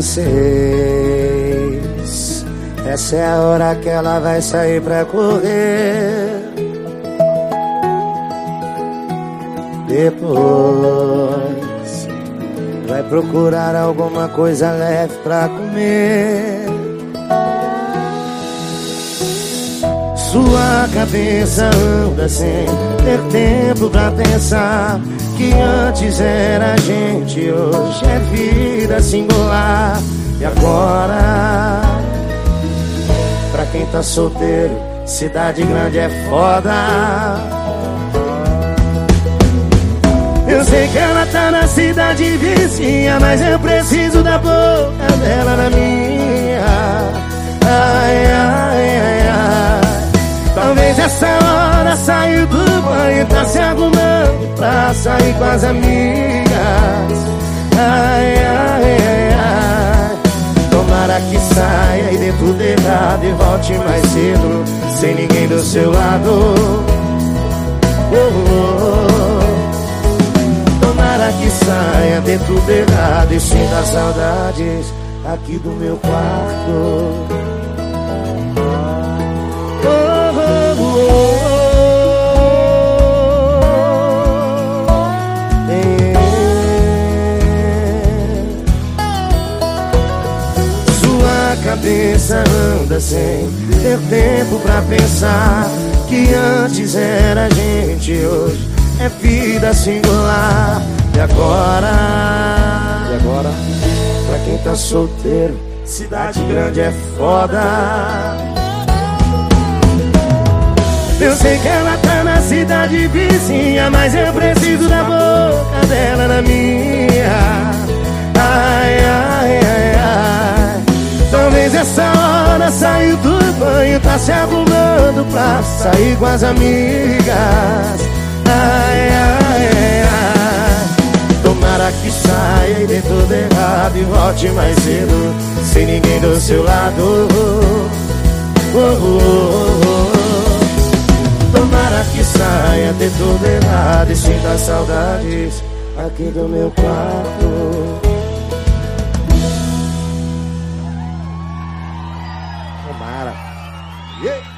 Não sei Essa é a hora que ela vai sair pra correr Depois. Vai procurar alguma coisa leve pra comer. Sua cabeça anda sem ter tempo pra pensar Que antes era gente, hoje é vida singular. E agora, pra quem tá solteiro, cidade grande é foda eu sei que ela tá na cidade vizinha, mas eu preciso da boca dela na minha. Ai, ai, ai, ai. Talvez essa hora saiu do banho, tá se arrumando pra sair com as amigas. Ai, ai, ai, ai. Tomara que saia e dê tudo errado e volte mais cedo, sem ninguém do seu lado. Oh, oh saia, tudo errado e sinta saudades aqui do meu quarto. Oh, oh, oh, Sua cabeça anda sem ter tempo pra pensar que antes era gente, hoje é vida singular. E agora? E agora? Pra quem tá solteiro, cidade grande é foda. Eu sei que ela tá na cidade vizinha, mas eu preciso da boca dela na minha. Ai, ai, ai, ai. Talvez essa hora saiu do banho, tá se arrumando pra sair com as amigas. Ai, ai, que saia e dê tudo errado e volte mais cedo, sem ninguém do seu lado. Oh, oh, oh, oh. Tomara que saia, dê tudo errado e sinta saudades aqui do meu quarto. Tomara. Yeah.